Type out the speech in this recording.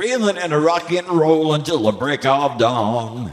reeling and a rock and roll until the break of dawn.